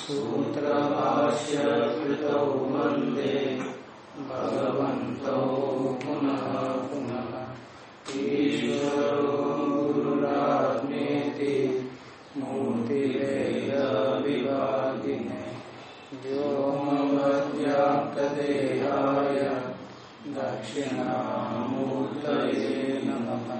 सूत्रभाष्य कृतौ वंदे ईश्वरो गुरुरात्मेति मूर्तिभेदविभागिने व्योमवद्व्याप्तदेहाय दक्षिणामूर्तये नमः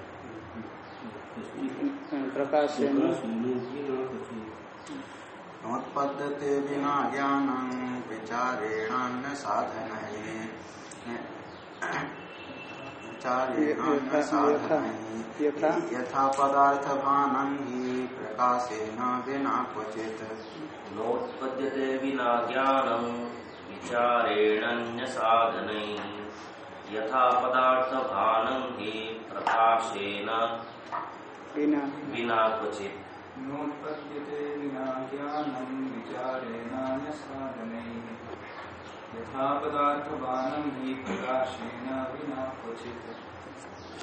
प्रकाश नोत्पद्यते विना ज्ञानं विचारेणान्य साधन। विचारेणान्य साधन। यथा पदार्थभानं हि प्रकाशेन विना क्वचित्। नोत्पद्यते विना ज्ञानं विचारेणन्यसाधनैः यथा पदार्थभानं हि प्रकाशेन बिना। विना क्वचित् नोत्पद्यते विना ज्ञानं विचारेण साधनैः। यथा पदार्थवानं हि प्रकाशेन विना क्वचित्।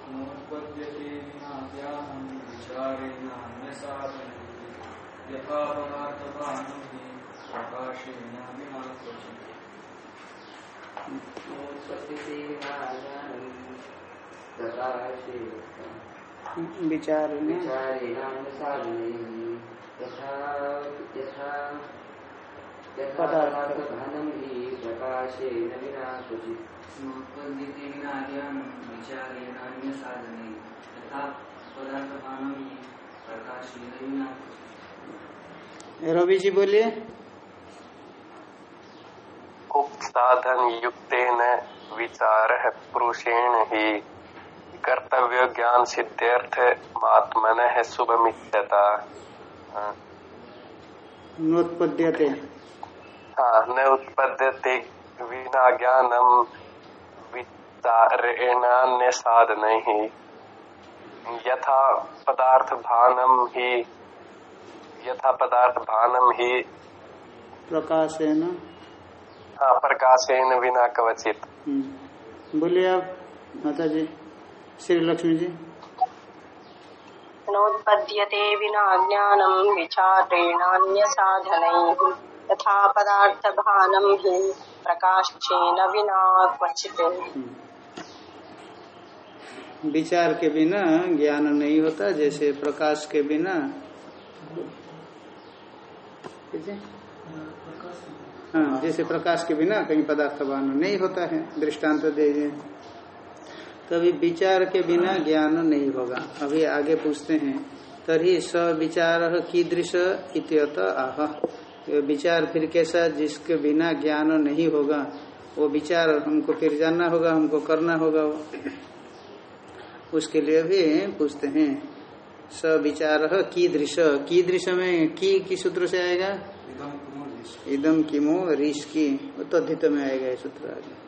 नोत्पद्यते विना ज्ञानं विचारेण न साधनैः। यथा पदार्थवानं हि प्रकाशेन विना क्वचित्। नोत्पद्यते विना ज्ञानं प्रकाशेन विना क्वचित् रवि जी बोलिए। उक्त साधन युक्तेन विचार पुरुषेण ही। कर्तव्य ज्ञान सिद्ध्यर्थ महात्मन है शुभमित्यता। नोत्पद्यते। हाँ न उत्पद्यते विना ज्ञानम विचारेणान्य साधन। ही यथा पदार्थ भानम ही यथा पदार्थ भानम ही। प्रकाशेन। हाँ प्रकाशेन विना कवचित। हम्म। बोलिए आप माता जी श्री लक्ष्मी जी। नोत्पद्यते विना ज्ञानं विचारेणान्यसाधनैः यथा पदार्थभानं हि प्रकाशेन विना क्वचित्। विचार के बिना ज्ञान नहीं होता जैसे प्रकाश के बिना। हाँ जैसे प्रकाश के बिना कहीं पदार्थ भान नहीं होता है दृष्टांत दीजिए। कभी विचार के बिना ज्ञान नहीं होगा। अभी आगे पूछते हैं। तरी स विचार कीदृश इत्यत आह। विचार फिर कैसा? जिसके बिना ज्ञान नहीं होगा वो विचार हमको फिर जानना होगा हमको करना होगा वो। उसके लिए भी पूछते हैं। स विचार कीदृश। कीदृश में की की सूत्र से आएगा? इदम किमो ऋष की तद्धित में आएगा ये सूत्र आगे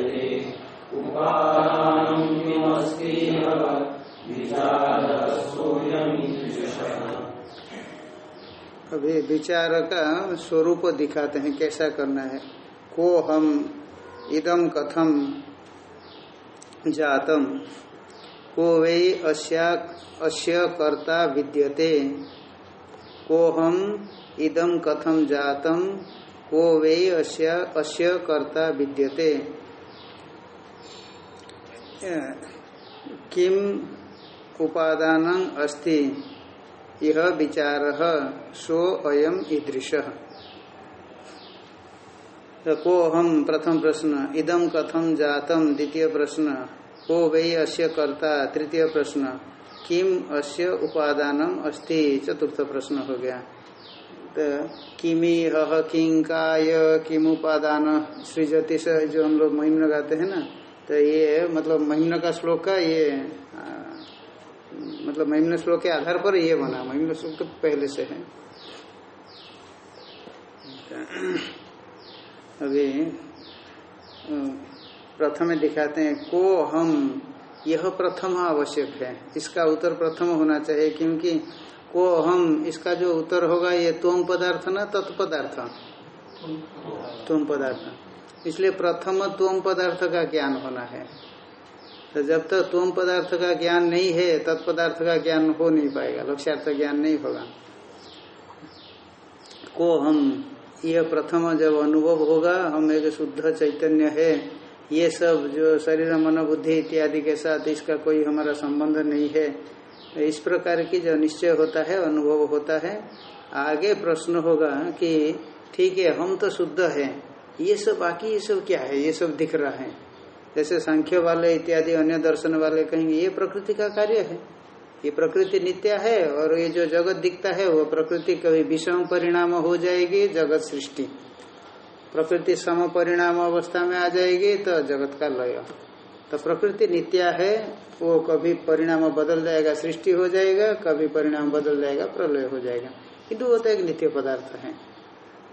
अभी विचार का स्वरूप दिखाते हैं, कैसा करना है। को हम इदम कथम जातम? को वै अस्य कर्ता विद्यते। को हम इदम कथम जातम? को वै अस्य कर्ता विद्यते। किम उपादान अस्ति? यह विचार सो अयम ईदृश। तो को हम प्रथम प्रश्न इदम कथम जातम द्वितीय प्रश्न, को वही अस्य कर्ता तृतीय प्रश्न, किम अस्य उपादानम अस्ति? चतुर्थ प्रश्न हो गया। तो किमी हह किंकाय किम उपादान सृजति जो हम लोग महिम गाते हैं ना तो ये मतलब महिम का श्लोक का ये मतलब महिम श्लोक के आधार पर ये बना महिम श्लोक तो पहले से है। अभी प्रथम दिखाते हैं, को हम, यह प्रथम आवश्यक है। इसका उत्तर प्रथम होना चाहिए, क्योंकि को हम, इसका जो उत्तर होगा, ये तोम पदार्थ ना तत्पदार्थ। तोम पदार्थ। इसलिए प्रथम तोम पदार्थ का ज्ञान होना है। तो जब तक तोम पदार्थ का ज्ञान नहीं है तत्पदार्थ का ज्ञान हो नहीं पाएगा, लक्ष्यार्थ ज्ञान नहीं होगा। को हम, यह प्रथम जब अनुभव होगा, हम एक शुद्ध चैतन्य है, ये सब जो शरीर, मन, बुद्धि इत्यादि के साथ इसका कोई हमारा संबंध नहीं है इस प्रकार की जो निश्चय होता है, अनुभव होता है। आगे प्रश्न होगा कि, ठीक है, हम तो शुद्ध है, ये सब बाकी ये सब क्या है? ये सब दिख रहा है। जैसे सांख्य वाले इत्यादि अन्य दर्शन वाले कहेंगे, ये प्रकृति का कार्य है। ये प्रकृति नित्य है और ये जो जगत दिखता है, वो प्रकृति कभी विषम परिणाम हो जाएगी, जगत सृष्टि। प्रकृति सम परिणाम अवस्था में आ जाएगी तो जगत का लय। तो प्रकृति नित्या है, वो कभी परिणाम बदल जाएगा, सृष्टि हो जाएगा, कभी परिणाम बदल जाएगा, प्रलय हो जाएगा। किंतु वो तो एक नित्य पदार्थ है।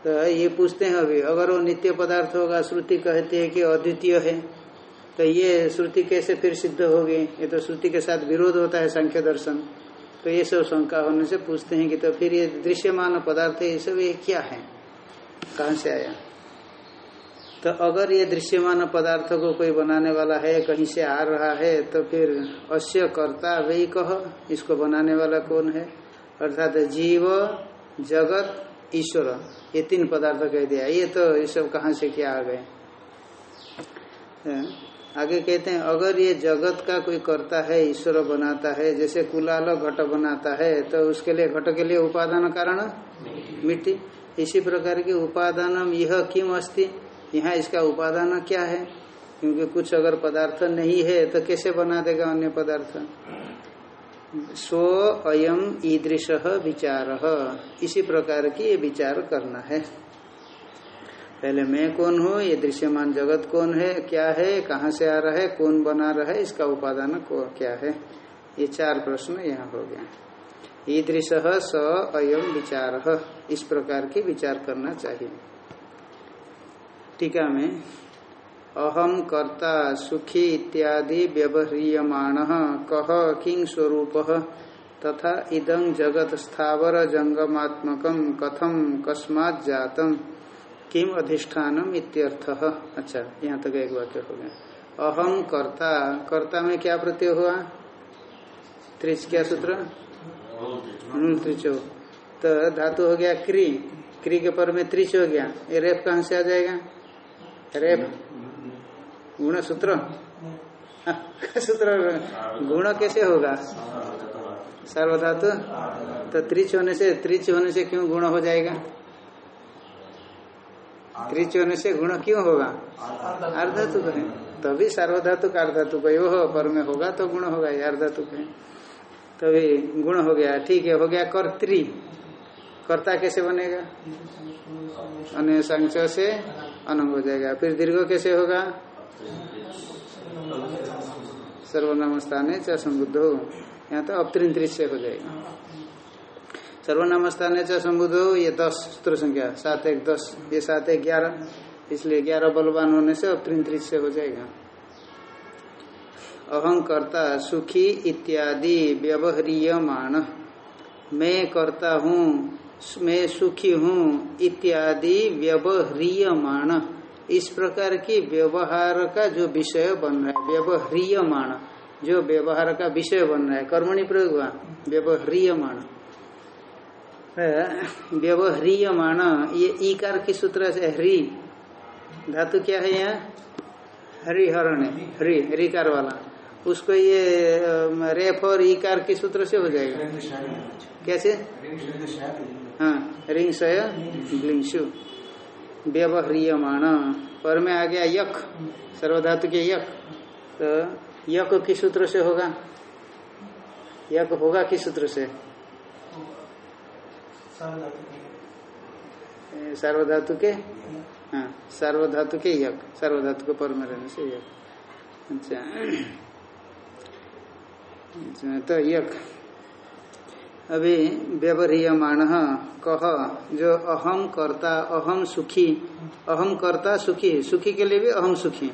तो ये पूछते हैं अभी, अगर वो नित्य पदार्थ होगा, श्रुति कहती है कि अद्वितीय है तो ये श्रुति कैसे फिर सिद्ध होगी ये तो श्रुति के साथ विरोध होता है सांख्य दर्शन। तो ये सब शंका होने से पूछते हैं कि तो फिर ये दृश्यमान पदार्थ ये सब ये क्या है? कहाँ से आया? तो अगर ये दृश्यमान पदार्थ को कोई बनाने वाला है, कहीं से आ रहा है तो फिर अश्य कर्ता वही कह इसको बनाने वाला कौन है? अर्थात जीव, जगत, ईश्वर। ये तीन पदार्थ कह दिया। ये तो ये सब कहाँ से क्या आ गए? आगे कहते हैं, अगर ये जगत का कोई करता है, ईश्वर बनाता है, जैसे कुलाल घट बनाता है तो उसके लिए घट के लिए उपादान कारण मिट्टी। इसी प्रकार की उपादान यह किम अस्ति? यहाँ इसका उपादान क्या है? क्योंकि कुछ अगर पदार्थ नहीं है तो कैसे बना देगा अन्य पदार्थ? स्व अयम ईदृश विचार। इसी प्रकार की ये विचार करना है। पहले मैं कौन हूँ? ये दृश्यमान जगत कौन है? क्या है? कहाँ से आ रहा है? कौन बना रहा है? इसका उपादान क्या है? ये चार प्रश्न यहाँ हो गया ईदृश स अयम विचार। इस प्रकार के विचार करना चाहिए। टीका में अहम कर्ता सुखी इत्यादि व्यवह्रियमाण। कह किंग स्वरूप? तथा इदं जगत स्थावर जंगमात्मक कथम कस्मात् जातम? किम अधिष्ठानम इत्यर्थ? अच्छा यहाँ तक एक वाक्य हो गया। अहम कर्ता। कर्ता में क्या प्रत्यय हुआ? त्रिच क्या सूत्र? त्रिचो तो धातु हो गया क्री। क्री के पर में त्रिच हो गया। ये रेप कहाँ से आ जाएगा? रेप गुण सूत्र? सूत्र गुण कैसे होगा? सर्वधातु? तो त्रिच होने से त्रिच होने से क्यों गुण हो जाएगा? त्रिच होने से गुण क्यों होगा? अर्धातु है। तभी सार्वधातु का अर्धातु का हो पर में होगा तो गुण होगा, ये अर्धातु है। तभी गुण हो गया। ठीक है, हो गया कर्त्री। कर्ता कैसे बनेगा? अन्य संख्य से अनंग हो जाएगा। फिर दीर्घ कैसे होगा? सर्वनाम स्थान है चाहे संबुद्ध हो यहाँ तो अपत्रिन से हो जाएगा। सर्वनाम स्थान संबुद्ध हो ये दस सूत्र संख्या, सात एक दस, ये सात एक ग्यारह, इसलिए ग्यारह बलवान होने से अपत्रिन से हो जाएगा। अहंकर्ता सुखी इत्यादि व्यवहारियमाण, मैं करता हूँ, मैं सुखी हूँ इत्यादि व्यवहारियमाण। इस प्रकार की व्यवहार का जो विषय बन रहा है, व्यवहारियमाण, जो व्यवहार का विषय बन रहा है, कर्मणि प्रयोग हुआ, व्यवहारियमाण। व्यवहारियमाण। ये ईकार की सूत्र से हरि। धातु क्या है यहाँ? हरिहरण हरि, हरिकार वाला। उसको ये रेफ और ईकार के सूत्र से हो जाएगा। कैसे? हाँ रिंग सय ग्लिंशु। व्यवह्रियमाण। पर में आ गया यक सर्वधातु के यक तो यक किस सूत्र से होगा। यक होगा किस सूत्र से? सार्वधातु के हाँ सार्वधातु के यक सार्वधातु के पर में रहने से यक अच्छा। अच्छा, तो यक अभी व्यवहारियमाण कह जो अहम कर्ता अहम सुखी अहम कर्ता सुखी सुखी के लिए भी अहम सुखी।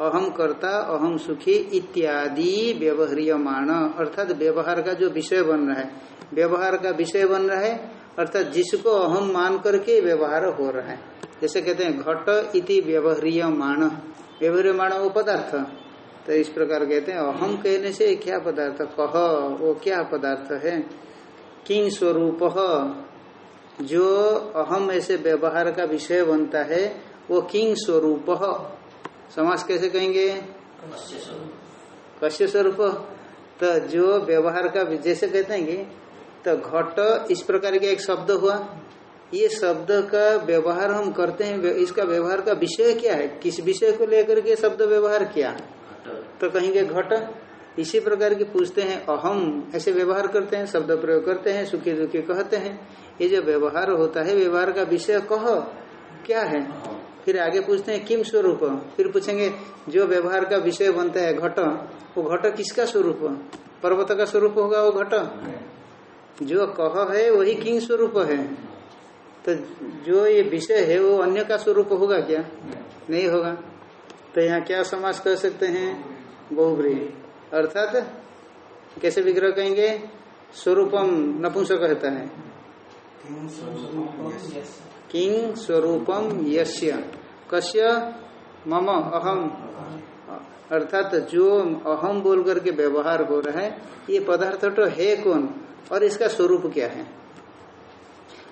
अहम कर्ता अहम सुखी इत्यादि व्यवहारियमाण। अर्थात व्यवहार का जो विषय बन रहा है व्यवहार का विषय बन रहा है अर्थात जिसको अहम मान करके व्यवहार हो रहा है। जैसे कहते हैं घट इति व्यवहारियमाण। व्यवहारियमाण वो पदार्थ। तो इस प्रकार कहते हैं अहम कहने से क्या पदार्थ? कह वो क्या पदार्थ है? किंग स्वरूप? जो अहम ऐसे व्यवहार का विषय बनता है वो किंग स्वरूप? समास कैसे कहेंगे? कश्य स्वरूप। तो जो व्यवहार का जैसे कहते हैं कि तो घट इस प्रकार का एक शब्द हुआ। ये शब्द का व्यवहार हम करते हैं इसका व्यवहार का विषय क्या है? किस विषय को लेकर के शब्द व्यवहार किया? तो कहेंगे घट। इसी प्रकार की पूछते हैं अहम ऐसे व्यवहार करते हैं शब्द प्रयोग करते हैं सुखी दुखी कहते हैं। ये जो व्यवहार होता है व्यवहार का विषय कह क्या है? फिर आगे पूछते हैं किम स्वरूप? फिर पूछेंगे जो व्यवहार का विषय बनता है घट वो घट किसका स्वरूप? पर्वत का स्वरूप होगा वो घट? जो कह है, वही किंग स्वरूप है? तो जो ये विषय है, वो अन्य का स्वरूप होगा क्या? नहीं होगा। तो यहाँ क्या समास कर सकते हैं? बहुब्री अर्थात, कैसे विग्रह कहेंगे? स्वरूपम नपुंसक कहता है। किंग स्वरूपम यश्य कश्य मम अहम अर्थात जो अहम बोल करके व्यवहार हो रहा है, ये पदार्थ तो है कौन? और इसका स्वरूप क्या है?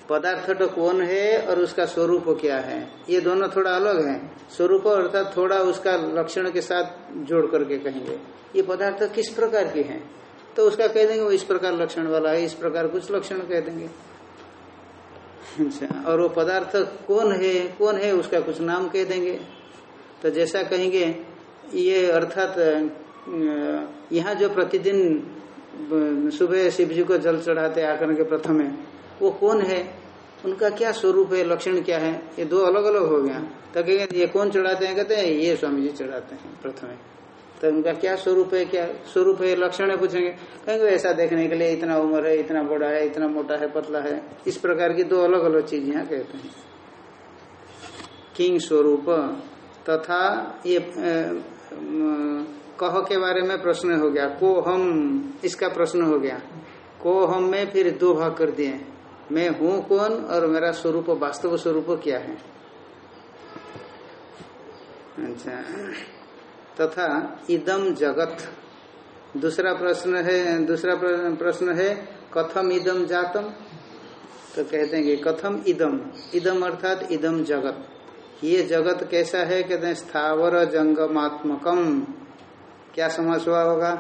पदार्थ तो कौन है और उसका स्वरूप क्या है? ये दोनों थोड़ा अलग है। स्वरूप अर्थात थोड़ा उसका लक्षण के साथ जोड़ करके कहेंगे। ये पदार्थ किस प्रकार के हैं? तो उसका कह देंगे वो इस प्रकार लक्षण वाला है, इस प्रकार कुछ लक्षण कह देंगे। अच्छा और वो पदार्थ कौन है? कौन है उसका कुछ नाम कह देंगे। तो जैसा कहेंगे, ये अर्थात यहाँ जो प्रतिदिन सुबह शिव जी को जल चढ़ाते, आकर के प्रथम है। वो कौन है? उनका क्या स्वरूप है? लक्षण क्या है? ये दो अलग अलग हो गया। तो कहेंगे, ये कौन चढ़ाते हैं? कहते हैं, ये स्वामी जी चढ़ाते हैं प्रथम तो उनका क्या स्वरूप है? क्या स्वरूप है? लक्षण है? पूछेंगे। कहेंगे, ऐसा देखने के लिए इतना उम्र है, इतना बड़ा है, इतना मोटा है, पतला है। इस प्रकार की दो अलग अलग चीज़ यहाँ कहते हैं। किंग स्वरूप तथा ये कह के बारे में प्रश्न हो गया, को हम, इसका प्रश्न हो गया। को हम में फिर दो भाग कर दिए मैं हूँ कौन और मेरा स्वरूप, वास्तव स्वरूप क्या है? अच्छा। तथा इदम जगत। दूसरा प्रश्न है, दूसरा प्रश्न है, कथम इदम जातम? तो कहते हैं कि कथम इदम इदम अर्थात इदम जगत। ये जगत कैसा है? कहते हैं स्थावर जंगमात्मकम। क्या समास हुआ होगा?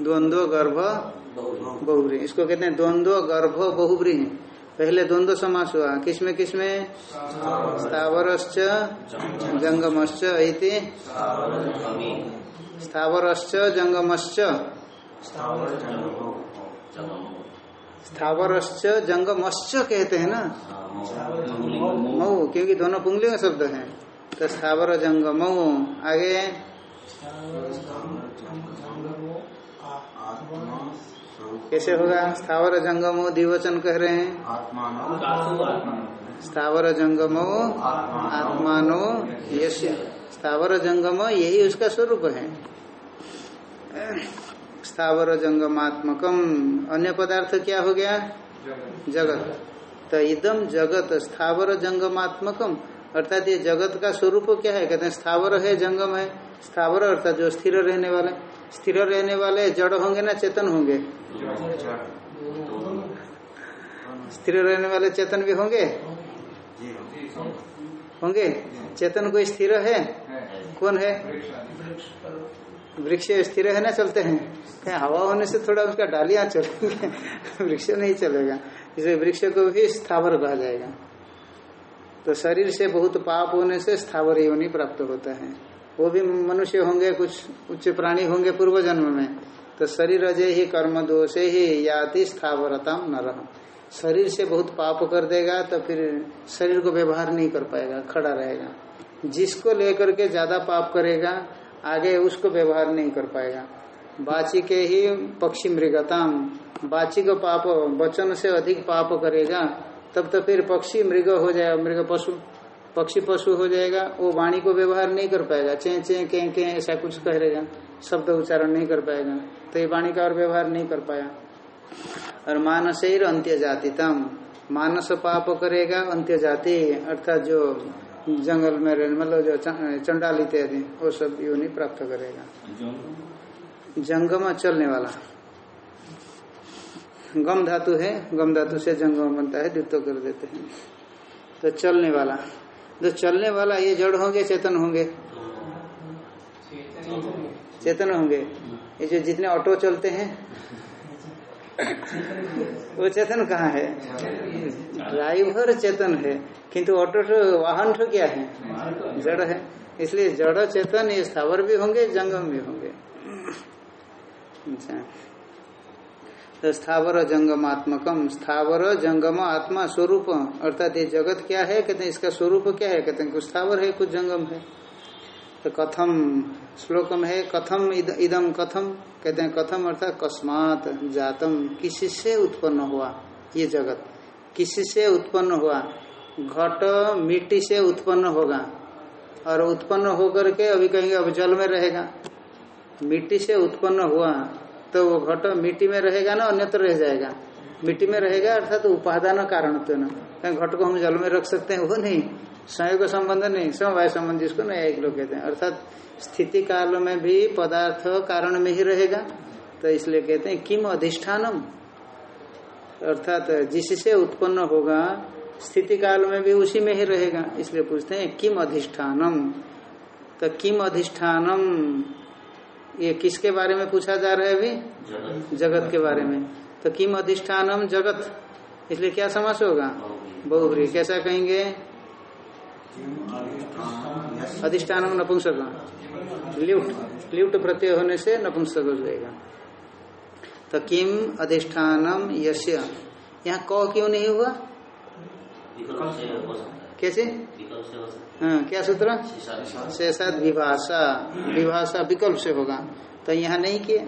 द्वंद्व, गर्भ बहुब्री इसको कहते हैं द्वंद्व, गर्भ बहुब्री पहले द्वंद्व समास हुआ। किसमें किसमें? स्थावरश्च, जंगमश्च इति। स्थावरश्च, जंगमश्च। स्थावरश्च, जंगमश्च कहते हैं ना? मऊ, क्योंकि दोनों पुंगलियों शब्द हैं। तो स्थावर जंगम, आगे। कैसे होगा? स्थावर जंगमो दिवचन कह रहे हैं। स्थावर जंगमो, आत्मानो यश स्थावर जंगम, यही उसका स्वरूप है। स्थावर जंगमात्मकम, अन्य पदार्थ क्या हो गया? जगत। तो इदम जगत, स्थावर जंगमात्मकम। अर्थात ये जगत का स्वरूप क्या है? कहते हैं, स्थावर है, जंगम है। स्थावर अर्थात जो स्थिर रहने वाले। स्थिर रहने वाले जड़ होंगे ना चेतन होंगे? स्थिर रहने वाले चेतन भी होंगे? होंगे। चेतन कोई स्थिर है? कौन है? वृक्ष स्थिर है ना चलते हैं? हवा होने से थोड़ा उसका डालियाँ चलेंगे, वृक्ष नहीं चलेगा। इसलिए वृक्ष को भी स्थावर कहा जाएगा। तो शरीर से बहुत पाप होने से स्थावर योनि प्राप्त होता है। वो भी मनुष्य होंगे, कुछ उच्च प्राणी होंगे पूर्व जन्म में। तो शरीर अजय ही कर्म दोषे ही याति स्थावरता न रह शरीर से बहुत पाप कर देगा तो फिर शरीर को व्यवहार नहीं कर पाएगा, खड़ा रहेगा। जिसको लेकर के ज़्यादा पाप करेगा, आगे उसको व्यवहार नहीं कर पाएगा। बाची के ही पक्षी मृगताम। बाची को पाप, वचन से अधिक पाप करेगा तब तो फिर पक्षी मृग हो जाएगा मृग पशु पक्षी पशु हो जाएगा वो वाणी को व्यवहार नहीं कर पाएगा। चे चे के के ऐसा कुछ कह रहेगा शब्द उच्चारण नहीं कर पाएगा। तो ये वाणी का और व्यवहार नहीं कर पाया। और मानस ही अंत्य जाति तम मानस पाप करेगा अंत्य जाति अर्थात जो जंगल में रहने मतलब जो चंडाल इत्यादि वो सब योनि प्राप्त करेगा। जंगम चलने वाला। गम धातु है, गम धातु से जंगम बनता है, द्वित्व कर देते हैं। तो चलने वाला, जो चलने वाला ये जड़ होंगे, चेतन होंगे। चेतन होंगे। ये जो जितने ऑटो चलते हैं, वो चेतन कहाँ है? ड्राइवर चेतन है, किंतु ऑटो तो वाहन तो क्या है? जड़ है। इसलिए जड़, चेतन, ये स्थावर भी होंगे, जंगम भी होंगे। अच्छा। तो स्थावर जंगमात्मकम स्थावर जंगम आत्मा स्वरूप। अर्थात ये जगत क्या है? कहते हैं इसका स्वरूप क्या है? कहते हैं कुछ स्थावर है कुछ जंगम है। तो कथम श्लोकम है कथम इद, इदम कथम। कहते हैं कथम अर्थात कस्मात जातम। किसी से उत्पन्न हुआ ये जगत? किसी से उत्पन्न हुआ? घट मिट्टी से उत्पन्न होगा। और उत्पन्न होकर के अभी कहेंगे अब जल में रहेगा। मिट्टी से उत्पन्न हुआ। तो वो घट मिट्टी में रहेगा ना, अन्यत्र रह जाएगा। मिट्टी में रहेगा, अर्थात तो उपादान कारण तो ना। कहीं घट को हम जल में रख सकते हैं, वो नहीं। संयोग संबंध नहीं, समवाय संबंध जिसको नहीं एक लोग कहते हैं। अर्थात स्थिति काल में भी पदार्थ कारण में ही रहेगा। तो इसलिए कहते हैं, किम अधिष्ठानम? अर्थात जिससे उत्पन्न होगा, स्थिति काल में भी उसी में ही रहेगा। इसलिए पूछते हैं, किम अधिष्ठानम? तो किम अधिष्ठानम? ये किसके बारे में पूछा जा रहा है अभी? जगत। के बारे में। तो किम अधिष्ठानम जगत? इसलिए क्या समास होगा? बहुब्री कैसा कहेंगे? अधिष्ठानम नपुंसक। लिफ्ट। लिफ्ट प्रत्यय होने से नपुंसक हो जाएगा। तो किम अधिष्ठानम यश्य। यहाँ क क्यों नहीं हुआ? कैसे? हो क्या सूत्र? शेषाद विभाषा विभाषा विकल्प से होगा। तो यहाँ नहीं किए।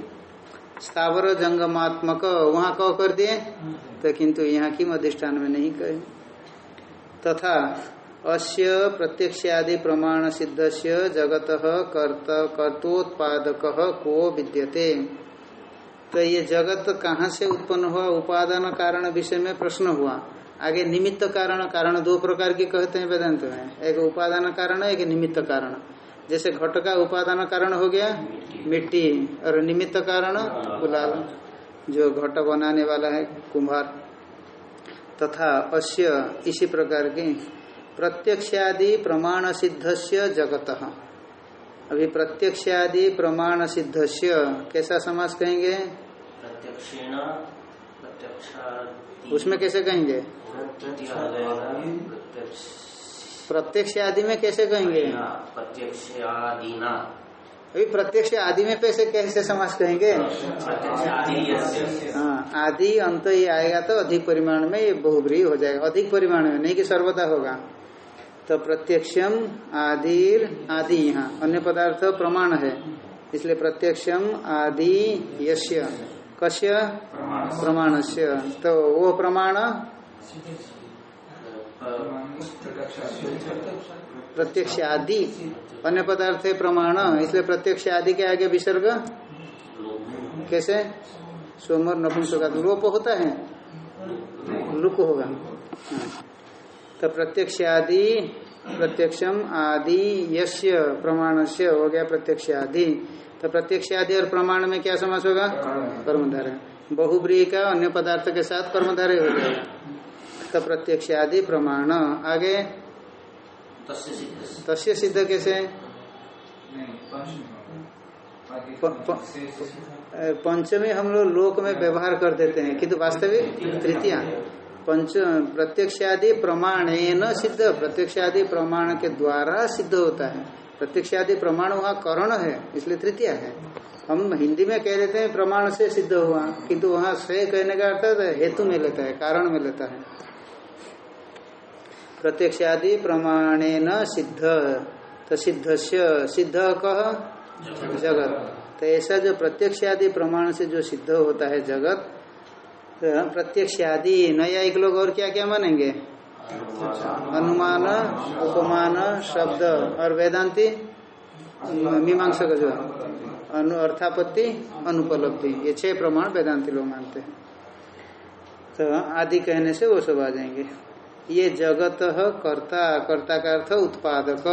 स्थावर जंगमात्मक वहाँ कह कर दिए। तो किंतु यहाँ की अधिष्ठान में नहीं कहे। तथा अस्य प्रत्यक्षादि प्रमाण सिद्ध से जगत कर्त कर्तोत्पादक को विद्यते। तो ये जगत कहाँ से उत्पन्न हुआ? उपादान कारण विषय में प्रश्न हुआ। आगे निमित्त कारण कारण दो प्रकार के कहते हैं वेदांत में। एक उपादान कारण एक निमित्त कारण। जैसे घट का उपादान कारण हो गया मिट्टी और निमित्त कारण गुलाल जो घट बनाने वाला है कुम्हार। तथा अस्य इसी प्रकार की प्रत्यक्षादि प्रमाण सिद्ध से जगत। अभी प्रत्यक्षादि प्रमाण सिद्ध से कैसा समास कहेंगे? प्रत्यक्ष उसमें कैसे कहेंगे? प्रत्यक्ष आदि में कैसे कहेंगे? प्रत्यक्ष आदिना अभी प्रत्यक्ष आदि में कैसे कैसे समास कहेंगे? आदि। हाँ अंत ही आएगा तो अधिक परिमाण में ये बहुब्री हो जाएगा। अधिक परिमाण में नहीं कि सर्वदा होगा। तो प्रत्यक्षम आदिर आदि यहाँ अन्य पदार्थ प्रमाण है। इसलिए प्रत्यक्षम आदि यश्य कश्य प्रमाणस्य। तो वो प्रमाण प्रत्यक्ष आदि अन्य पदार्थ है प्रमाण इसलिए प्रत्यक्ष आदि के आगे विसर्ग। कैसे? सोमर नपुंसक लोप होता है। लुक होगा। हाँ। तो प्रत्यक्ष आदि प्रत्यक्षम आदि यस्य प्रमाण से हो गया प्रत्यक्ष आदि तो प्रत्यक्ष आदि और प्रमाण में क्या समास होगा? कर्मधारय। बहुब्री का अन्य पदार्थ के साथ कर्मधारय हो जाएगा तो प्रत्यक्ष आदि प्रमाण। आगे। तस्य सिद्ध। कैसे? प- प- पंचमी हम लोग लोक में व्यवहार कर देते हैं। किंतु वास्तविक तृतीया। पंच प्रत्यक्षादि प्रमाणेन सिद्ध। प्रत्यक्षादि प्रमाण के द्वारा सिद्ध होता है। प्रत्यक्षादि प्रमाण वहाँ करण है इसलिए तृतीया है। हम हिंदी में कह देते हैं प्रमाण से सिद्ध हुआ किंतु वहाँ से कहने का अर्थ हेतु में लेता है कारण में लेता है। प्रत्यक्षादि न सिद्ध। तो सिद्ध से सिद्ध कह जगत। तो ऐसा जो प्रत्यक्ष आदि प्रमाण से जो सिद्ध होता है जगत तो प्रत्यक्ष आदि नया लोग और क्या क्या मानेंगे? अनुमान उपमान शब्द और वेदांति? मीमांसा का जो अनु अर्थापत्ति अनुपलब्धि। ये छह प्रमाण वेदांति लोग मानते हैं। तो आदि कहने से वो सब आ जाएँगे। ये जगत कर्ता कर्ता का अर्थ उत्पादक,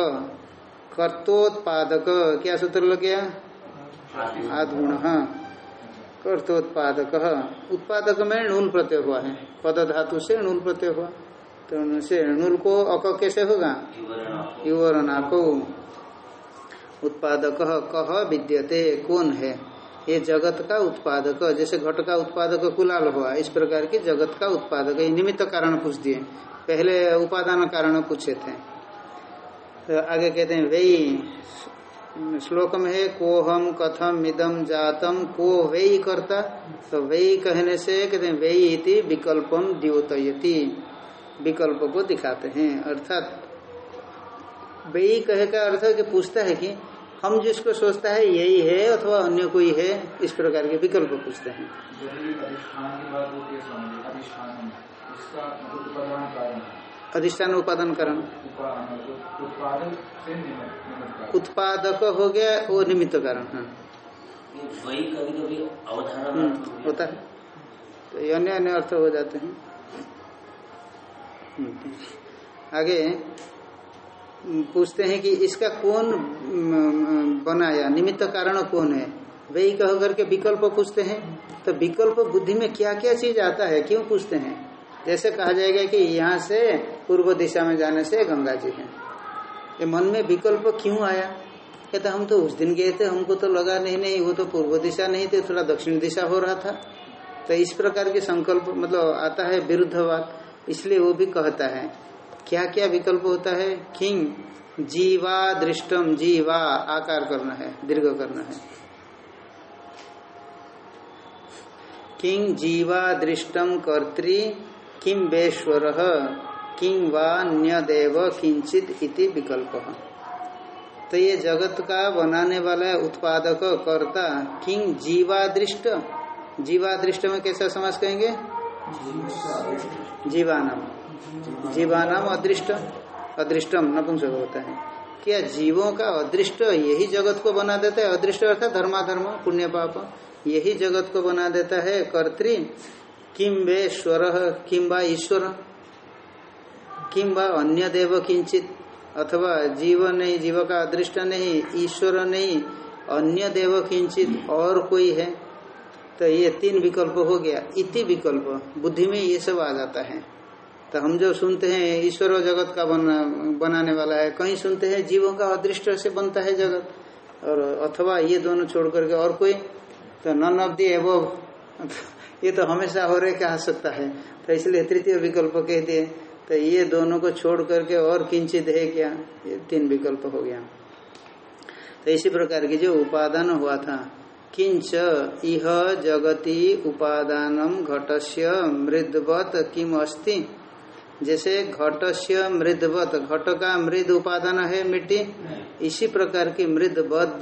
कर्तोत्पादक, क्या सूत्र लग गया आदगुण कर्तोत्पादक उत्पादक में णुल प्रत्यय हुआ है। पद धातु से णुल प्रत्यय हुआ। तो उनसे णुल को अक कैसे होगा? युवरणाको उत्पादक, कह विद्यते, कौन है? ये जगत का उत्पादक, जैसे घट का उत्पादक कुलाल हुआ। इस प्रकार की जगत का उत्पादक, ये निमित्त कारण पूछ दिए। पहले उपादान कारण पूछे थे। तो आगे कहते हैं, वही श्लोक में है को हम कथम इदम जातम को वही करता। तो वही कहने से कहते हैं, वही इति विकल्पम द्योतयति। विकल्प को दिखाते हैं, अर्थात वही कहे का अर्थ है कि पूछता है कि हम जिसको सोचता है, यही है अथवा अन्य कोई है, इस प्रकार के विकल्प पूछते हैं। अधिष्ठान उपादान कारण। उत्पादक हो गया वो निमित्त कारण हाँ। वही कभी कभी अवधारण हम्म, होता है। तो अन्य अन्य अर्थ हो जाते हैं। हम्म, आगे हम्म, पूछते हैं कि इसका कौन बनाया निमित्त कारण कौन है? वही कह करके विकल्प पूछते हैं। तो विकल्प बुद्धि में क्या क्या चीज़ आता है क्यों पूछते हैं? जैसे कहा जाएगा कि यहाँ से पूर्व दिशा में जाने से गंगा जी है। ये मन में विकल्प क्यों आया? कहते हम तो उस दिन गए थे, हमको तो लगा नहीं नहीं, वो तो पूर्व दिशा नहीं थे, थोड़ा दक्षिण दिशा हो रहा था। तो इस प्रकार के संकल्प मतलब आता है विरुद्धवाद इसलिए वो भी कहता है क्या क्या विकल्प होता है? किंग जीवा दृष्टम जीवा आकार करना है, दीर्घ करना है। किंग जीवा दृष्टम कर्त्री किम वेश्वर किंग वा किंचित इति विकल्प। तो ये जगत का बनाने वाला उत्पादक कर्ता किंग जीवादृष्ट? जीवादृष्ट में कैसा समाज कहेंगे? जीवानाम। जीवानाम अदृष्ट। अदृष्टम, नपुंसक होता है। क्या जीवों का अदृष्ट यही जगत को बना देता है? अदृष्ट अर्थात धर्माधर्म, पुण्य पाप। यही जगत को बना देता है कर्त्री। किम वे स्वर किम वा ईश्वर? किम वा अन्य देव किंचित अथवा जीव नहीं जीव का अदृष्ट नहीं ईश्वर नहीं अन्य देव किंचित और कोई है? तो ये तीन विकल्प हो गया। इति विकल्प। बुद्धि में ये सब आ जाता है। तो हम जो सुनते हैं ईश्वर जगत का बना, बनाने वाला है कहीं सुनते हैं जीवों का अदृष्ट से बनता है जगत। और अथवा ये दोनों छोड़ करके और कोई? तो नन ऑफ़ दी एबो ये तो हमेशा हो रहे क्या सकता है? तो इसलिए तृतीय विकल्प कह दिए। तो ये दोनों को छोड़ करके और किंचित है क्या? ये तीन विकल्प हो गया। तो इसी प्रकार की जो उपादान हुआ था किंच इह जगति उपादानम घटस्य मृदवत किम अस्ति जैसे घटस्य मृदवत घट का मृद उपादान है मिट्टी इसी प्रकार की मृदवत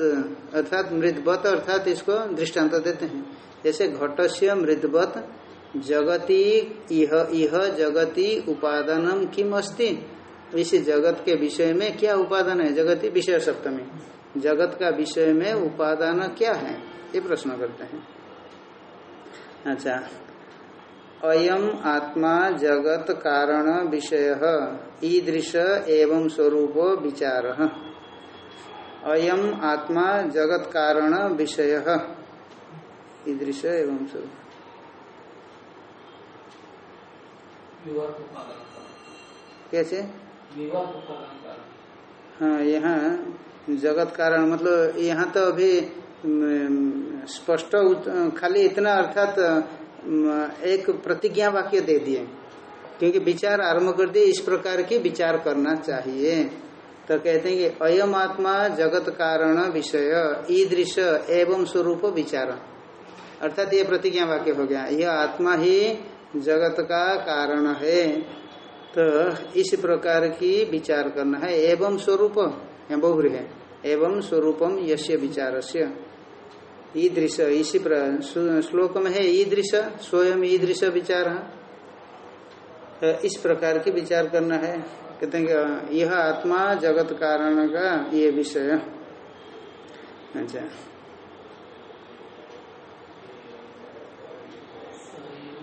अर्थात मृदवत अर्थात इसको दृष्टांत देते हैं। जैसे घटस्य मृदवत जगति इह इह, जगति उपादानम किम अस्ति? इस जगत के विषय में क्या उपादान है? जगति विषय सप्तमी। जगत का विषय में उपादान क्या है? ये प्रश्न करते हैं। अच्छा। अयम आत्मा जगत कारण विषय, ईदृश एवं स्वरूप विचार। अयम आत्मा जगत कारण विषय। ईदृश एवं स्वरूप कैसे? हाँ यहाँ जगत कारण मतलब यहाँ तो अभी स्पष्ट खाली इतना अर्थात एक प्रतिज्ञा वाक्य दे दिए। क्योंकि विचार आरंभ कर दिए, इस प्रकार की विचार करना चाहिए। तो कहते हैं कि अयम आत्मा जगत कारण विषय, ईदृश एवं स्वरूप विचार। अर्थात ये प्रतिज्ञा वाक्य हो गया। यह आत्मा ही जगत का कारण है। तो इस प्रकार की विचार करना है। एवं स्वरूप बहुरी है। एवं स्वरूपम यश्य विचार से ईदृश, इसी श्लोक में है ईदृश, स्वयं ईदृश विचार। तो इस प्रकार की विचार करना है। कहते हैं यह आत्मा जगत कारण का ये विषय। अच्छा।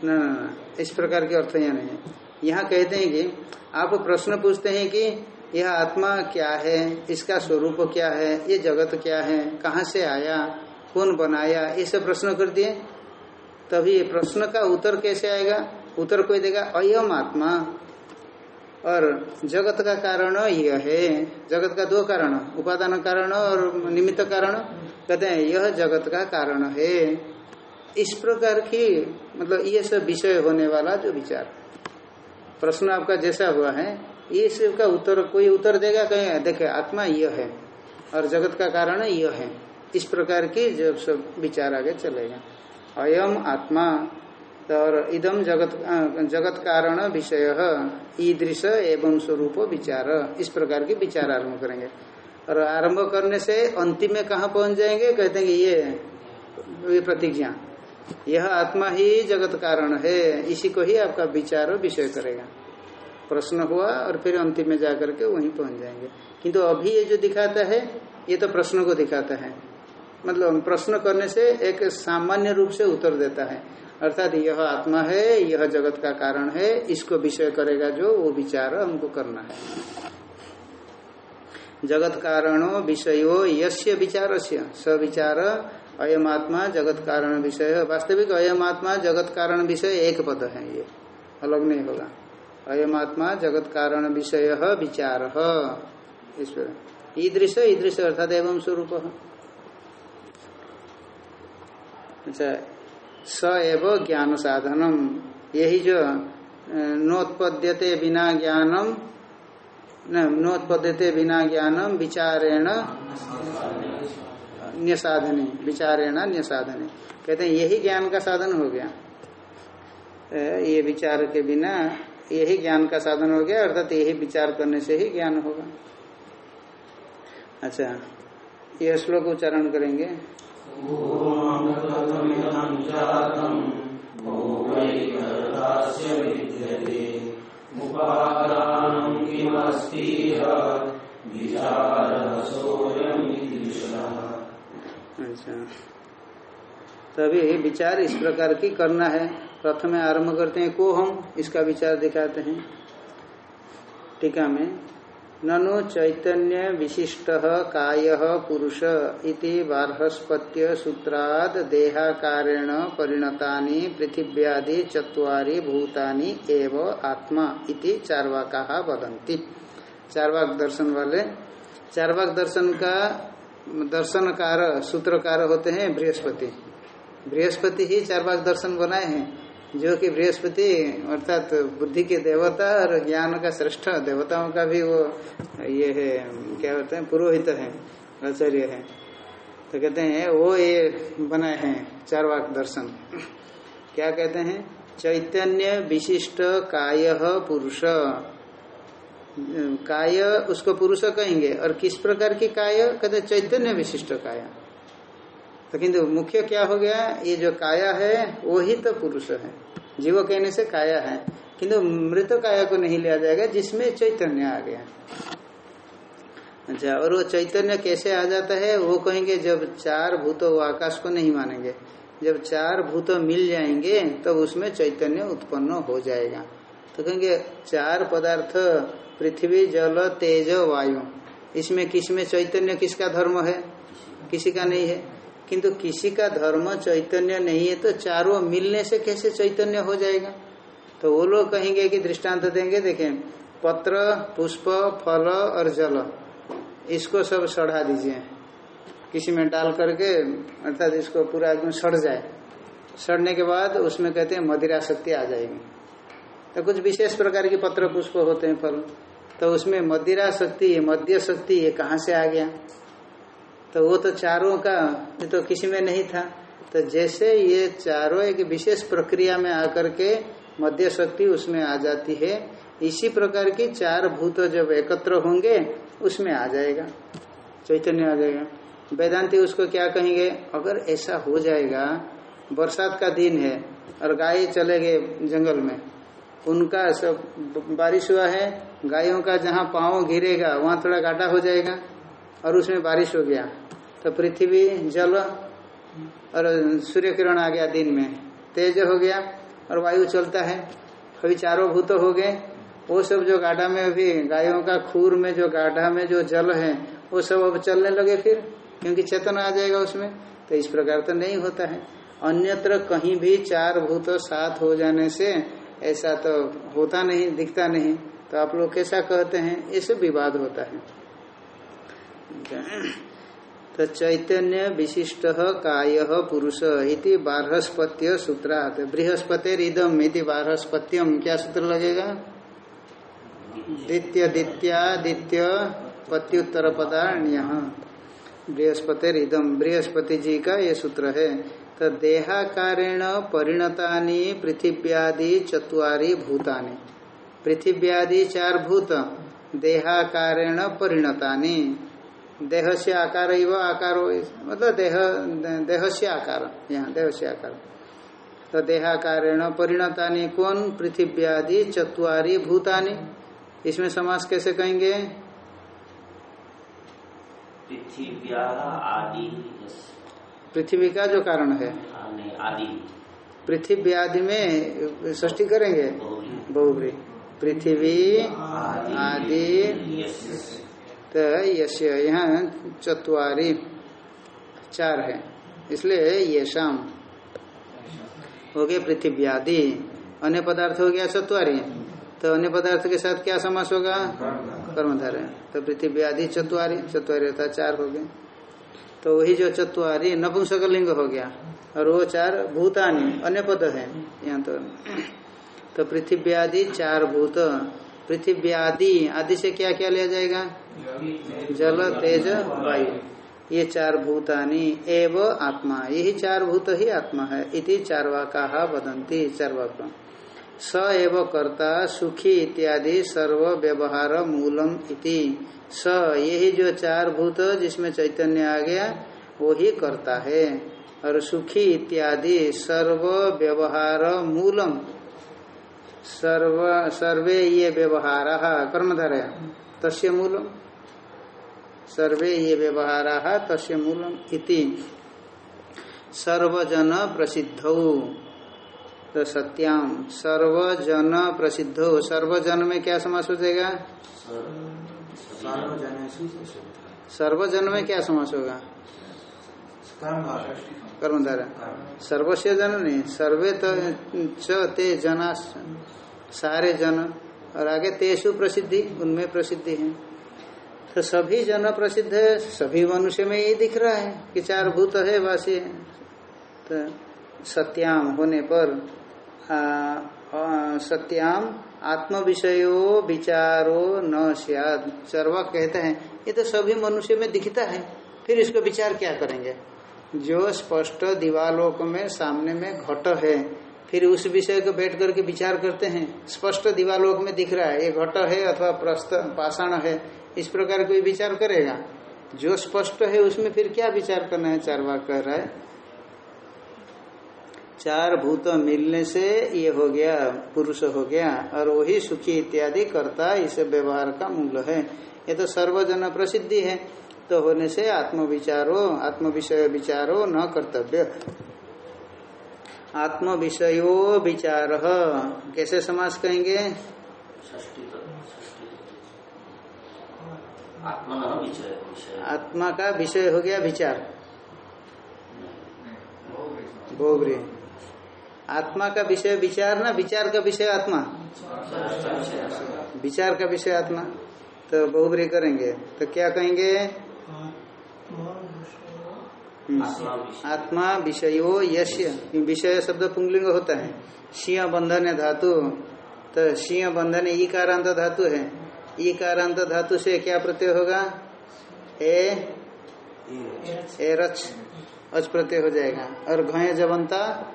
न इस प्रकार के अर्थ यहाँ नहीं यहाँ कहते हैं कि आप प्रश्न पूछते हैं कि यह आत्मा क्या है? इसका स्वरूप क्या है? ये जगत क्या है? कहाँ से आया? कौन बनाया? ये सब प्रश्न कर दिए। तभी प्रश्न का उत्तर कैसे आएगा? उत्तर कोई देगा, अयम आत्मा। और जगत का कारण यह है। जगत का दो कारण, उपादान कारण और निमित्त कारण। कहते हैं, यह जगत का कारण है। इस प्रकार की मतलब ये सब विषय होने वाला जो विचार। प्रश्न आपका जैसा हुआ है, ये सबका उत्तर, कोई उत्तर देगा कहीं? देखे आत्मा यह है और जगत का कारण यह है। इस प्रकार की जब सब विचार आगे चलेगा। अयम आत्मा और इदम जगत जगत कारण विषय, ईदृश एवं स्वरूप विचार। इस प्रकार के विचार आरंभ करेंगे। और आरंभ करने से अंतिम में कहाँ पहुँच जाएँगे? कहते हैं कि ये ये प्रतिज्ञा। यह आत्मा ही जगत कारण है। इसी को ही आपका विचार विषय करेगा। प्रश्न हुआ और फिर अंतिम में जाकर के वहीं पहुँच जाएँगे। किंतु अभी ये जो दिखाता है, ये तो प्रश्न को दिखाता है। मतलब प्रश्न करने से एक सामान्य रूप से उत्तर देता है। अर्थात यह आत्मा है, यह जगत का कारण है, इसको विषय करेगा जो, वो विचार हमको करना है। जगत कारणो विषयो यस्य विचार से स विचार अयम आत्मा जगत कारण विषय वास्तविक अयम आत्मा जगत कारण विषय एक पद है ये। अलग नहीं होगा। अयम आत्मा जगत कारण विषय विचार ईदृश ईदृश अर्थात एवं स्वरूप अच्छा स एव ज्ञान साधनम। यही जो नोत्पद्यते बिना ज्ञानम नोत्पद्यते बिना ज्ञानम, विचारेण अन्य साधने, विचारेण अन्य साधने। कहते हैं, यही ज्ञान का साधन हो गया। ये विचार के बिना यही ज्ञान का साधन हो गया, अर्थात यही विचार करने से ही ज्ञान होगा। अच्छा यह श्लोक उच्चारण करेंगे। अच्छा। तभी विचार इस प्रकार की करना है। प्रथम आरंभ करते हैं, को हम? इसका विचार दिखाते हैं। टीका में, ननु चैतन्य विशिष्ट काय पुरुष इति बार्हस्पत्य सूत्राद देहाकारेण परिणतानि पृथिव्यादि चत्वारि भूतानि एव आत्मा इति चार्वाका वदन्ति। चारवाक दर्शन वाले, चारवाक दर्शन का दर्शनकार, सूत्रकार होते हैं बृहस्पति। बृहस्पति ही चार चारवाक दर्शन बनाए हैं, जो कि बृहस्पति, अर्थात बुद्धि के देवता और ज्ञान का श्रेष्ठ, देवताओं का भी वो ये है, क्या होते हैं, पुरोहित है, आचार्य है। तो कहते हैं, वो ये बनाए हैं चारवाक दर्शन। क्या कहते हैं? चैतन्य विशिष्ट काय पुरुष। काय उसको पुरुष कहेंगे? और किस प्रकार की काय? कहते चैतन्य विशिष्ट काया। तो किंतु मुख्य क्या हो गया? ये जो काया है, वो ही तो पुरुष है। जीव कहने से काया है। किंतु मृत काया को नहीं लिया जाएगा, जिसमें चैतन्य आ गया। अच्छा और वो चैतन्य कैसे आ जाता है? वो कहेंगे, जब चार भूत वो आकाश को नहीं मानेंगे। जब चार भूत मिल जाएँगे तब तो उसमें चैतन्य उत्पन्न हो जाएगा। तो कहेंगे, चार पदार्थ पृथ्वी, जल, तेज, वायु। इसमें किसमें चैतन्य किसका धर्म है? किसी का नहीं है। किंतु किसी का धर्म चैतन्य नहीं है तो चारों मिलने से कैसे चैतन्य हो जाएगा? तो वो लोग कहेंगे कि दृष्टांत देंगे, देखें, पत्र, पुष्प, फल और जल। इसको सब सढ़ा दीजिए। किसी में डाल करके, अर्थात इसको पूरा एकदम सड़ जाए। सड़ने के बाद उसमें कहते हैं मदिरा शक्ति आ जाएगी। तो कुछ विशेष प्रकार के पत्र पुष्प होते हैं फल। तो उसमें मदिरा शक्ति मध्य शक्ति, ये कहाँ से आ गया? तो वो तो चारों का, ये तो किसी में नहीं था। तो जैसे ये चारों एक विशेष प्रक्रिया में आकर के मध्य शक्ति उसमें आ जाती है, इसी प्रकार की चार भूत जब एकत्र होंगे, उसमें आ जाएगा, चैतन्य आ जाएगा। वेदांति उसको क्या कहेंगे? अगर ऐसा हो जाएगा, बरसात का दिन है, और गाय चले गए जंगल में उनका सब बारिश हुआ है, गायों का जहाँ पाँव घिरेगा वहाँ थोड़ा गाढ़ा हो जाएगा, और उसमें बारिश हो गया। तो पृथ्वी, जल और सूर्य किरण आ गया दिन में। तेज हो गया और वायु चलता है। कभी चारों भूत हो गए। वो सब जो गाढ़ा में अभी गायों का खूर में, जो गाढ़ा में जो जल है, वो सब अब चलने लगे फिर, क्योंकि चेतन आ जाएगा उसमें। तो इस प्रकार तो नहीं होता है। अन्यत्र कहीं भी चार भूत साथ हो जाने से ऐसा तो होता नहीं, दिखता नहीं। तो आप लोग कैसा कहते हैं? इसे विवाद होता है। तो चैतन्य विशिष्ट काय पुरुष इति बारहस्पत्य सूत्रात। बृहस्पतिर इदम इति बारहस्पत्यम। क्या सूत्र लगेगा? द्वितीय, द्वितीयादित्य पत्युत्तर पदार्ण्य बृहस्पतिर इदम। बृहस्पति जी का ये सूत्र है। तो देहाकारेण परिणतानि, पृथिव्यादि चतुरी भूतानि। पृथिव्यादि चार भूत, देहाकारेण परिणतानि। देह से आकार आकार मतलब देह देह से आकार, यहाँ देह से आकार। तो देहाकारेण परिणतानि कौन? पृथिव्यादि चतुरी भूतानि। इसमें समास कैसे कहेंगे? पृथ्व्या आदि पृथ्वी का जो कारण है। आदि। पृथ्वी आदि में षष्ठी करेंगे? बहुब्री पृथ्वी आदि। तो यश यहाँ चतुरी चार है। इसलिए ये शाम हो गया पृथ्वी आदि। अन्य पदार्थ हो गया चतुरी तो अन्य पदार्थ के साथ क्या समास होगा? कर्मधारय। तो पृथ्वी आदि चतुरी चतुरी होता चार हो गए। तो वही जो चतुरी नपुंसक लिंग हो गया। और वो चार भूतानी, अन्य पद है यहाँ तो। तो पृथ्वी आदि चार भूत। पृथ्वी आदि आदि से क्या क्या लिया जाएगा? जल, तेज, वायु। ये चार भूतानी एव आत्मा। यही चार भूत ही आत्मा है। इति चारवाका वदंती चारवाक स एव कर्ता, सुखी इत्यादि सर्व व्यवहार मूलम इति। स यही जो चार भूत जिसमें चैतन्य आ गया, वो ही करता है। और सुखी इत्यादि सर्व व्यवहार मूलम। सर्व, सर्वे ये व्यवहार कर्मधारय तस्य मूलम। सर्वे ये व्यवहार, तस्य मूलम इति। सर्वजन प्रसिद्ध। तो सत्याम। सर्वजन प्रसिद्ध हो। सर्वजन में क्या समास हो जाएगा? सर्वजन में क्या समास होगा? कर्मधारा। सर्वस्व जन नहीं, सर्वे तो ते जना सारे जन। और आगे तेसु प्रसिद्धि, उनमें प्रसिद्धि है। तो सभी जन प्रसिद्ध है, सभी मनुष्य में ये दिख रहा है कि चार भूत है, वासी है। तो सत्याम होने पर सत्याम आत्म विषयो विचारो न सियाद। चरवा कहते हैं, ये तो सभी मनुष्य में दिखता है, फिर इसको विचार क्या करेंगे? जो स्पष्ट दिवालोक में सामने में घट है, फिर उस विषय को बैठ करके विचार करते हैं। स्पष्ट दिवालोक में दिख रहा है, ये घट है अथवा प्रस्त पाषाण है, इस प्रकार कोई विचार करेगा? जो स्पष्ट है, उसमें फिर क्या विचार करना है? चार कह रहा है चार भूत मिलने से ये हो गया पुरुष हो गया और वही सुखी इत्यादि करता इस व्यवहार का मूल है। ये तो सर्वजन प्रसिद्धि है। तो होने से आत्म विचारो आत्म विषय विचारो न कर्तव्य। आत्म विषयो विचार। कैसे समास कहेंगे? आत्मा का विषय हो गया विचार। आत्मा का विषय विचार ना, विचार का विषय आत्मा। विचार का विषय आत्मा। तो बहुबरी करेंगे। तो क्या कहेंगे? हम्म। आत्मा विषय यश्य विषय शब्द पुंगलिंग होता है। सिंह बंधन धातु। तो सिंह बंधन ई कारांत धातु है। ई कारांत धातु से क्या प्रत्यय होगा? ए ए रच अच प्रत्यय हो जाएगा। और घय जबंता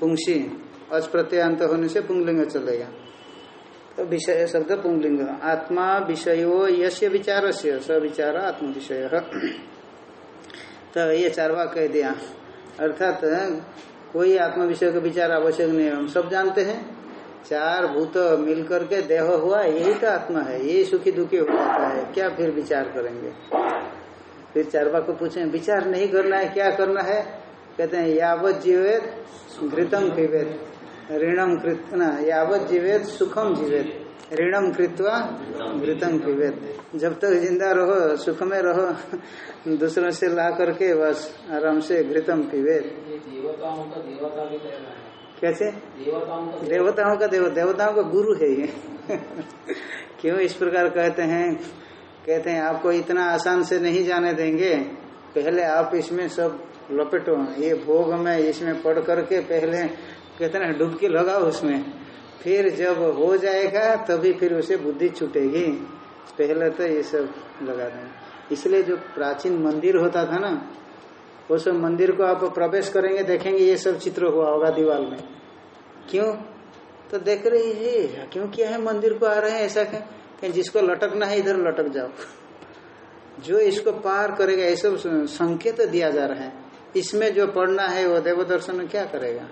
पुंसी। अच प्रत्यय अंत होने से पुंगलिंग चलेगा। तो विषय, शब्द पुंगलिंग। आत्मा विषयो यश्य विचार से स विचार आत्म विषय तो ये चारवा कह दिया। अर्थात, कोई आत्म विषय का विचार आवश्यक नहीं है। हम सब जानते हैं, चार भूत मिलकर के देह हुआ, यही तो आत्मा है। यही सुखी दुखी हो जाता है। क्या फिर विचार करेंगे? फिर चारवा को पूछे, विचार नहीं करना है, क्या करना है? कहते हैं यावत जीवेत घृतम पीवेत ऋणम कृत ना यावत जीवेत सुखम जीवेत। ऋणम कृतवा घृतम पीवेत जब तक ज़िंदा रहो सुख में रहो दूसरों से ला करके बस आराम से घृतम पीवेत कैसे? देवताओं का देव देवताओं का गुरु है ये। क्यों इस प्रकार कहते हैं? कहते हैं आपको इतना आसान से नहीं जाने देंगे। पहले आप इसमें सब लपेटो। ये भोग में इसमें पढ़ करके पहले कहते ना डुबकी लगाओ उसमें। फिर जब हो जाएगा, तभी फिर उसे बुद्धि छूटेगी। पहले तो ये सब लगा देंगे इसलिए जो प्राचीन मंदिर होता था ना वो सब मंदिर को आप प्रवेश करेंगे, देखेंगे ये सब चित्र हुआ होगा दीवार में। क्यों? तो देख रही है क्यों क्या है मंदिर को आ रहे हैं ऐसा क्या? कि जिसको लटकना है, इधर लटक जाओ। जो इसको पार करेगा, ये सब संकेत तो दिया जा रहा है। इसमें जो पढ़ना है वो देव दर्शन क्या करेगा?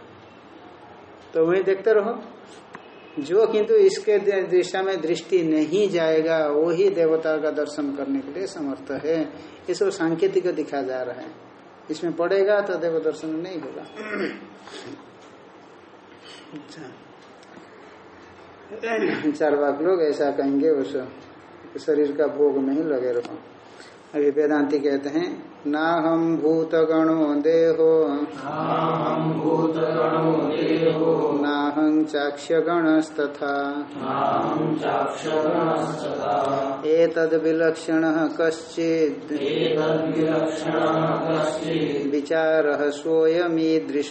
तो वही देखते रहो। जो किंतु इसके दिशा में दृष्टि नहीं जाएगा, वही देवता का दर्शन करने के लिए समर्थ है। ये सब सांकेतिक दिखा जा रहा है। इसमें पड़ेगा तो देव दर्शन नहीं होगा। अच्छा। चार बाग लोग ऐसा कहेंगे, उस शरीर का भोग नहीं लगे रहो। अभी वेदांति कहते हैं ना हम भूत गणो देहो। ना हम चाक्ष गणस्तथा एतद विलक्षण कश्चिद विचार सोयमीदृश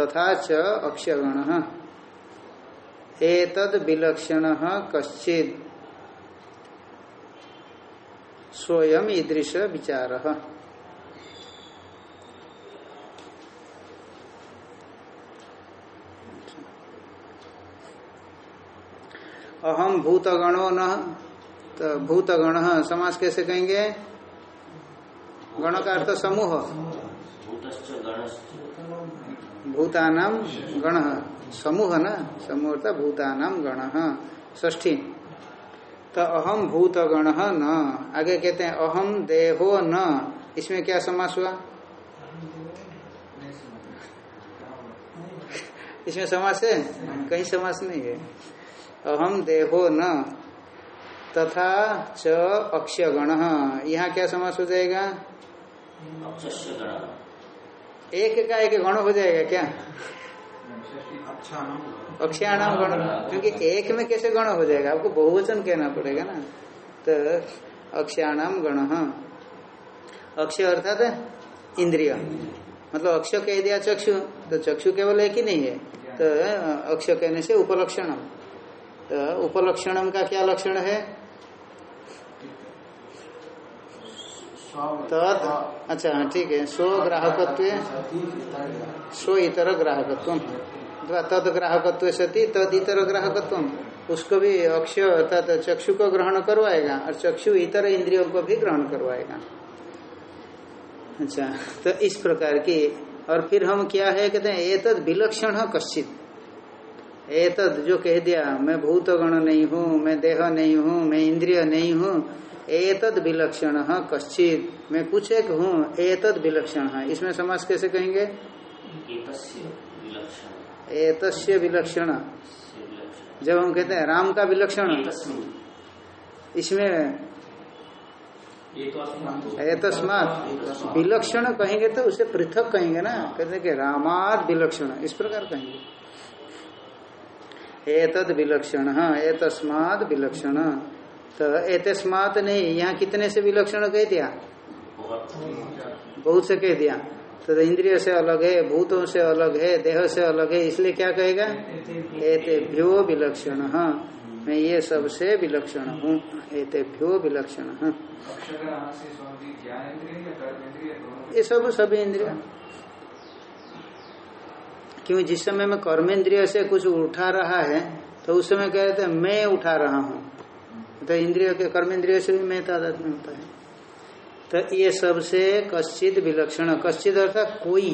तथा च अक्षगण। एतद विलक्षण कश्चित स्वयं ईदृश विचार। अहम भूतगणो न तो भूतगण समास कैसे कहेंगे? गण का अर्थ समूह भूतानाम गण। समूह न? समूह अर्थात भूतानाम गण। ष्ठी तो अहम भूत गण न। आगे कहते हैं अहम देहो न। इसमें क्या समास हुआ? इसमें समास है? कहीं समास नहीं है। अहम देहो न। तथा च अक्षगण। यहाँ क्या समास हो जाएगा? एक का एक गण हो जाएगा क्या? ना अक्षयाणाम गण क्योंकि एक में कैसे गण हो जाएगा? आपको बहुवचन कहना पड़ेगा ना। तो अक्षयाणाम गण अक्षय अर्थात इंद्रिय। मतलब अक्षय कह दिया चक्षु। तो चक्षु केवल एक ही नहीं है। तो अक्षय कहने से उपलक्षणम। तो उपलक्षणम का क्या लक्षण है? तद अच्छा ठीक है, स्व ग्राहकत्व, स्व इतर ग्राहकत्व अथवा तद ग्राहकत्व सती तद इतर ग्राहकत्व उसको भी अक्षय अर्थात चक्षु को ग्रहण करवाएगा, और चक्षु इतर इंद्रियों को भी ग्रहण करवाएगा। अच्छा तो इस प्रकार की, और फिर हम क्या है, कहते हैं ये तद विलक्षण कश्चित। एतद जो कह दिया, मैं भूत गण नहीं हूँ, मैं देह नहीं हूँ, मैं इंद्रिय नहीं हूँ एतद विलक्षण कश्चित। मैं कुछ एक हूँ एतद विलक्षण है इसमें समाज कैसे कहेंगे? एतस्य विलक्षण। जब हम कहते हैं राम का विलक्षण इसमें एतस्मात। विलक्षण कहेंगे तो उसे पृथक कहेंगे ना। कहते हैं कि रामाद विलक्षण। इस प्रकार कहेंगे। एतद विलक्षण एतस्माद विलक्षण। तो एतस्मात नहीं, यहाँ कितने से विलक्षण कह दिया? बहुत से कह दिया। तो इंद्रिय से अलग है, भूतों से अलग है, देह से अलग है, इसलिए क्या कहेगा? एतेभ्यो विलक्षण मैं ये सबसे विलक्षण हूँ। एतेभ्यो विलक्षण इंद्रिय या सब सभी इंद्रिया। क्यों, जिस समय में कर्मेंद्रिय से कुछ उठा रहा है तो उस समय कहते हैं मैं उठा रहा हूँ। तो इंद्रिय के कर्मेंद्रिय से भी मैं तादाद में होता है। तो ये सबसे कश्चित विलक्षण कश्चित अर्थात कोई।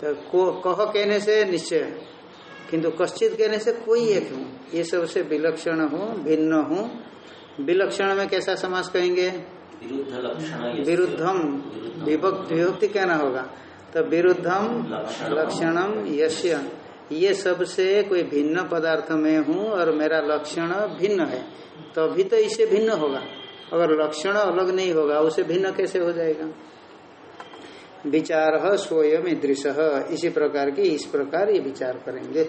तो को कह कहने से निश्चय किंतु कश्चित कहने से कोई एक हूँ ये सबसे विलक्षण हूँ भिन्न हूँ। विलक्षण में कैसा समास कहेंगे? विरुद्धम। विभक्त विभक्ति कहना होगा। तो विरुद्धम लक्षणम। लक्षणम यश्य ये सबसे कोई भिन्न पदार्थ में हूँ और मेरा लक्षण भिन्न है, तभी तो इससे भिन्न होगा। अगर लक्षण अलग नहीं होगा, उसे भिन्न कैसे हो जाएगा? विचार स्वयं ईदृश इसी प्रकार की इस प्रकार ये विचार करेंगे।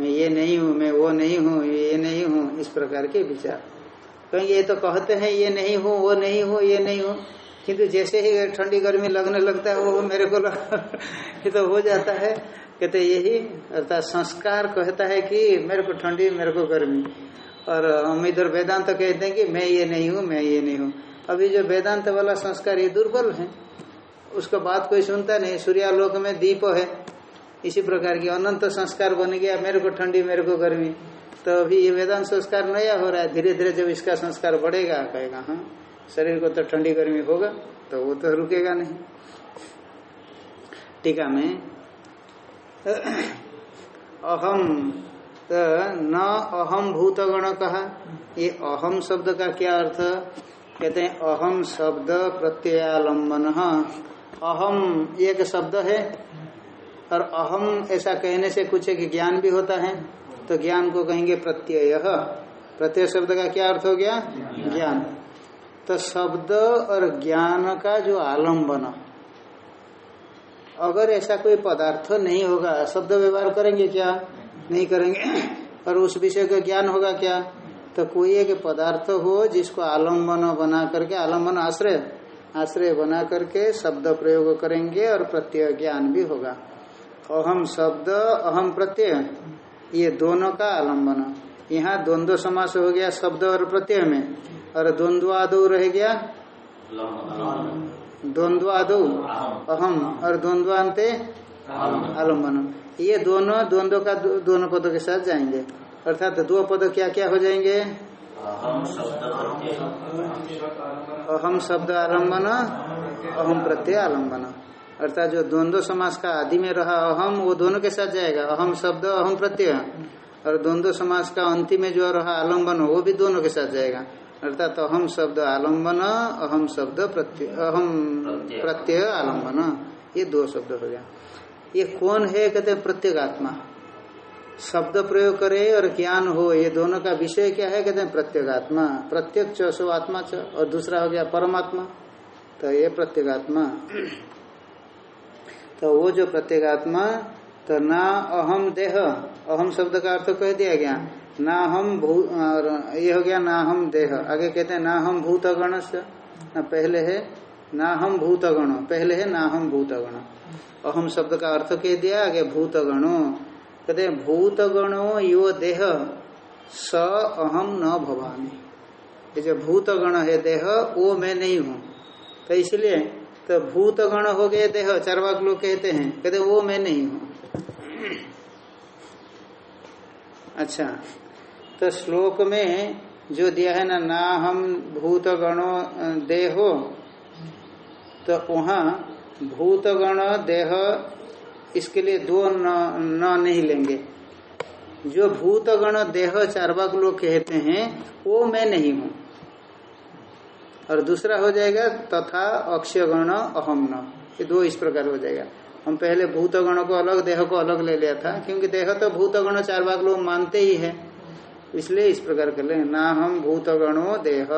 मैं ये नहीं हूँ, मैं वो नहीं हूँ, ये नहीं हूँ, इस प्रकार के विचार। कहेंगे, ये तो कहते हैं, ये नहीं हूँ, वो नहीं हूँ, ये नहीं हूँ। किंतु जैसे ही ठंडी गर्मी लगने लगता है, वो मेरे को लग... ये तो हो जाता है। कहते यही अर्थात संस्कार कहता है कि मेरे को ठंडी, मेरे को गर्मी। और हम इधर वेदांत तो कहते हैं कि मैं ये नहीं हूँ, मैं ये नहीं हूँ। अभी जो वेदांत वाला संस्कार, ये दुर्बल है। उसका बात कोई सुनता नहीं। सूर्यालोक में दीप है। इसी प्रकार की अनंत संस्कार बन गया। मेरे को ठंडी, मेरे को गर्मी। तो अभी ये वेदांत संस्कार नया हो रहा है। धीरे धीरे जब इसका संस्कार बढ़ेगा, कहेगा हाँ शरीर को तो ठंडी गर्मी होगा तो वो तो रुकेगा नहीं। टीका में अहम तो न अहम भूतगण कहा ये अहम शब्द का क्या अर्थ? कहते हैं, अहम शब्द प्रत्ययालंबन अहम एक शब्द है, और अहम ऐसा कहने से कुछ एक ज्ञान भी होता है तो ज्ञान को कहेंगे प्रत्यय। प्रत्यय शब्द का क्या अर्थ हो गया? ज्ञान। तो शब्द और ज्ञान का जो आलंबन अगर ऐसा कोई पदार्थ नहीं होगा, शब्द व्यवहार करेंगे क्या? नहीं करेंगे। और उस विषय का ज्ञान होगा क्या? तो कोई एक पदार्थ हो जिसको आलंबन बना करके, आलंबन आश्रय आश्रय बना करके शब्द प्रयोग करेंगे और प्रत्यय ज्ञान भी होगा। अहम शब्द, अहम प्रत्यय, ये दोनों का आलंबन। यहाँ द्वंद्व समास हो गया शब्द और प्रत्यय में। और द्वंद्व आदो रह गया? द्वंद्व आदो अहम और द्वंद्वान्ते आलंबन ये दोनों द्वंद्व का दोनों पदों के साथ जाएँगे। अर्थात दो पद क्या क्या हो जाएँगे? अहम शब्द अहम शब्द आलंबन अहम प्रत्यय आलंबन। अर्थात जो द्वंद्व समास का आदि में रहा अहम वो दोनों के साथ जाएगा। अहम शब्द अहम प्रत्यय। और द्वंद्व समास का अंतिम में जो रहा आलंबन वो भी दोनों के साथ जाएगा। अर्थात तो अहम शब्द आलंबन अहम शब्द प्रत्यय अहम प्रत्यय। आलंबन ये दो शब्द हो गया। ये कौन है? कहते हैं प्रत्येगात्मा। शब्द प्रयोग करे और ज्ञान हो ये दोनों का विषय क्या है? कहते हैं प्रत्येगात्मा। प्रत्येक चो आत्मा च और दूसरा हो गया परमात्मा। तो ये प्रत्येगात्मा। तो वो जो प्रत्येगात्मा तो ना अहम देह अहम शब्द का अर्थ कह दिया गया। ना हम भू ये हो गया ना हम देह। आगे कहते हैं, ना हम भूतगण से, ना पहले है, ना हम भूतगण, पहले है, ना हम भूत भूतगण अहम शब्द का अर्थ कह दिया, आगे भूतगणो। कहते हैं, भूतगणो यो देह, स अहम न भवामी। ये जो भूतगण है देह, वो मैं नहीं हूँ। तो इसलिए तो भूतगण हो गए देह, चारवाक लोग कहते हैं, कहते वो मैं नहीं हूँ। अच्छा तो श्लोक में जो दिया है ना ना हम भूतगणो देहो तो वहाँ भूतगण देह इसके लिए दो न, न नहीं लेंगे। जो भूतगण देह चारवाक लोग कहते हैं वो मैं नहीं हूँ। और दूसरा हो जाएगा तथा अक्षय गण अहम न ये दो इस प्रकार हो जाएगा। हम पहले भूतगण को अलग देह को अलग ले लिया था क्योंकि देह तो भूतगण चार भाग लोग मानते ही है। इसलिए इस प्रकार कर ले। ना हम भूतगणो देह।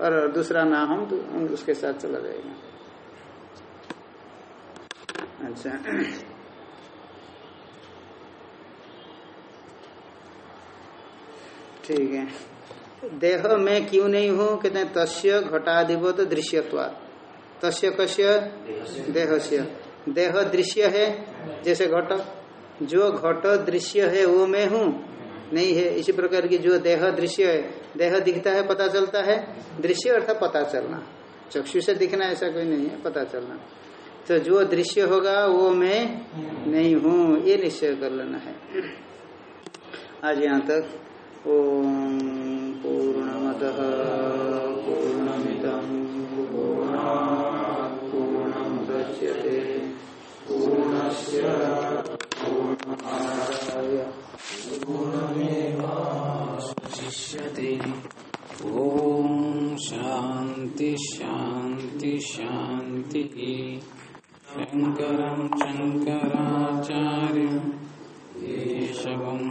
और दूसरा ना हम तो उसके साथ चला जाएगा। अच्छा। ठीक है। देह में क्यों नहीं हूँ? कहते तस्य घटाधिपत दृश्यत्वाद तस्य कस्य? देह देह दृश्य है, जैसे घट। जो घट दृश्य है, वो मैं हूँ। नहीं है। इसी प्रकार की जो देह दृश्य है, देह दिखता है, पता चलता है। दृश्य अर्थात पता चलना। चक्षु से दिखना ऐसा कोई नहीं है, पता चलना। तो जो दृश्य होगा, वो मैं नहीं हूँ। ये निश्चय कर लेना है। आज यहाँ तक, ओम पूर्णमद पूर्णमिदम पूर्णमुदच्यते पूर्णस्य पूर्णमादाय। गुणमेवाशिष्यते ॐ शांति शान्ति शान्तिः शङ्करं शङ्कराचार्यं केशवं